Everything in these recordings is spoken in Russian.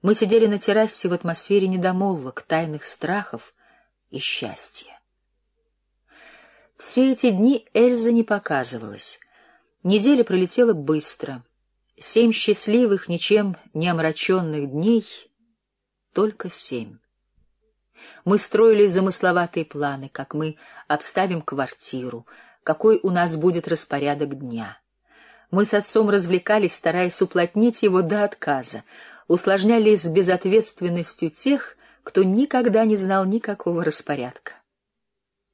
Мы сидели на террасе в атмосфере недомолвок, тайных страхов и счастья. Все эти дни Эльза не показывалась. Неделя пролетела быстро. Семь счастливых, ничем не омраченных дней — только семь. Мы строили замысловатые планы, как мы обставим квартиру, какой у нас будет распорядок дня. Мы с отцом развлекались, стараясь уплотнить его до отказа, усложняли с безответственностью тех, кто никогда не знал никакого распорядка.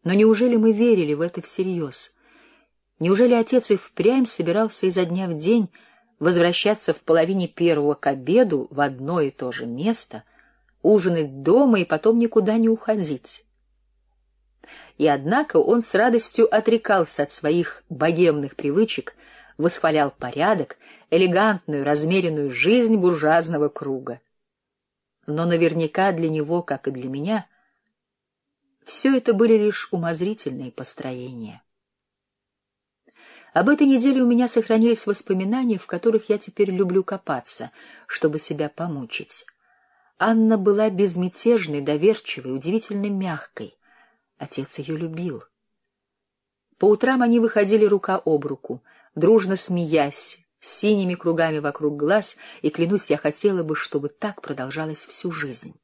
Но неужели мы верили в это всерьез? Неужели отец и впрямь собирался изо дня в день возвращаться в половине первого к обеду в одно и то же место, ужинать дома и потом никуда не уходить? И однако он с радостью отрекался от своих богемных привычек, восхвалял порядок, элегантную, размеренную жизнь буржуазного круга. Но наверняка для него, как и для меня, все это были лишь умозрительные построения. Об этой неделе у меня сохранились воспоминания, в которых я теперь люблю копаться, чтобы себя помучить. Анна была безмятежной, доверчивой, удивительно мягкой. Отец ее любил. По утрам они выходили рука об руку, дружно смеясь, с синими кругами вокруг глаз, и, клянусь, я хотела бы, чтобы так продолжалось всю жизнь.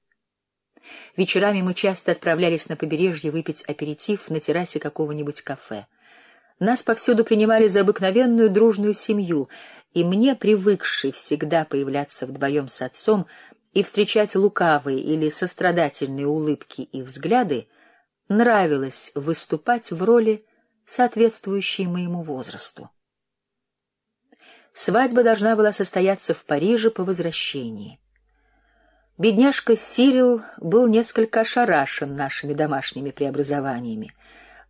Вечерами мы часто отправлялись на побережье выпить аперитив на террасе какого-нибудь кафе. Нас повсюду принимали за обыкновенную дружную семью, и мне, привыкшей всегда появляться вдвоем с отцом и встречать лукавые или сострадательные улыбки и взгляды, нравилось выступать в роли, соответствующей моему возрасту. Свадьба должна была состояться в Париже по возвращении. Бедняжка Сирил был несколько ошарашен нашими домашними преобразованиями,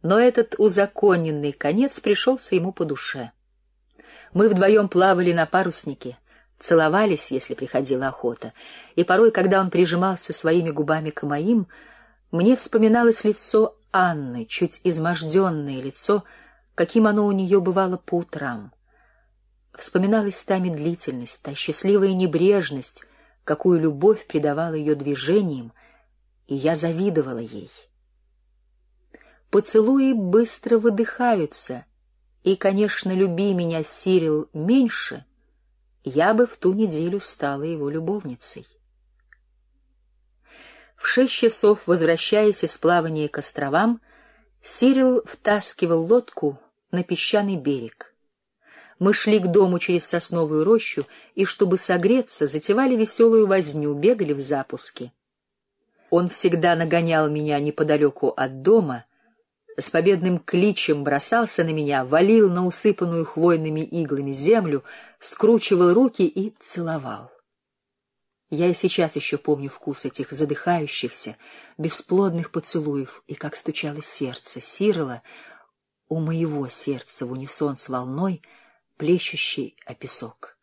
но этот узаконенный конец пришелся ему по душе. Мы вдвоем плавали на паруснике, целовались, если приходила охота, и порой, когда он прижимался своими губами к моим, мне вспоминалось лицо Анны, чуть изможденное лицо, каким оно у нее бывало по утрам. Вспоминалась та медлительность, та счастливая небрежность, какую любовь придавала ее движениям, и я завидовала ей. Поцелуи быстро выдыхаются, и, конечно, люби меня Сирил меньше, я бы в ту неделю стала его любовницей. В шесть часов, возвращаясь из плавания к островам, Сирил втаскивал лодку на песчаный берег. Мы шли к дому через сосновую рощу и, чтобы согреться, затевали веселую возню, бегали в запуске. Он всегда нагонял меня неподалеку от дома, с победным кличем бросался на меня, валил на усыпанную хвойными иглами землю, скручивал руки и целовал. Я и сейчас еще помню вкус этих задыхающихся, бесплодных поцелуев и как стучало сердце Сирола у моего сердца в унисон с волной — плещущий о песок.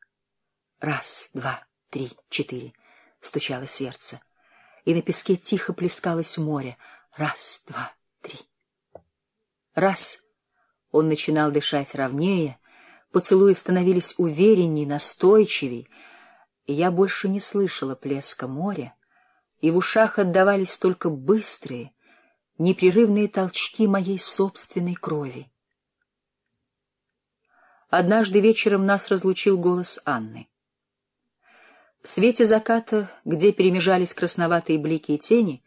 Раз, два, три, четыре, стучало сердце, и на песке тихо плескалось море. Раз, два, три. Раз, он начинал дышать ровнее, поцелуи становились уверенней, настойчивей, и я больше не слышала плеска моря, и в ушах отдавались только быстрые, непрерывные толчки моей собственной крови. Однажды вечером нас разлучил голос Анны. В свете заката, где перемежались красноватые блики и тени,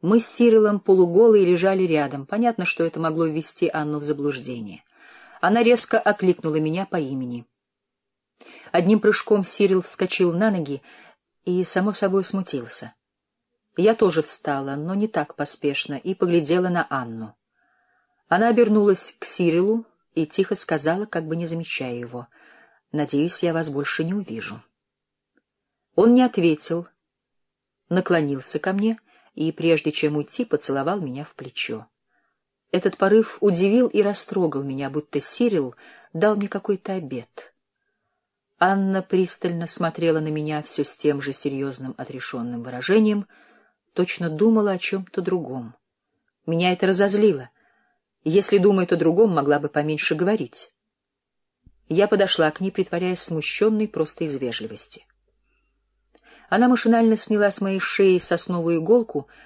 мы с Сирилом полуголые лежали рядом. Понятно, что это могло ввести Анну в заблуждение. Она резко окликнула меня по имени. Одним прыжком Сирил вскочил на ноги и, само собой, смутился. Я тоже встала, но не так поспешно, и поглядела на Анну. Она обернулась к Сирилу, и тихо сказала, как бы не замечая его, «Надеюсь, я вас больше не увижу». Он не ответил, наклонился ко мне и, прежде чем уйти, поцеловал меня в плечо. Этот порыв удивил и растрогал меня, будто Сирил дал мне какой-то обед. Анна пристально смотрела на меня все с тем же серьезным отрешенным выражением, точно думала о чем-то другом. Меня это разозлило — если думает о другом, могла бы поменьше говорить. Я подошла к ней, притворяясь смущенной просто из вежливости. Она машинально сняла с моей шеи сосновую иголку,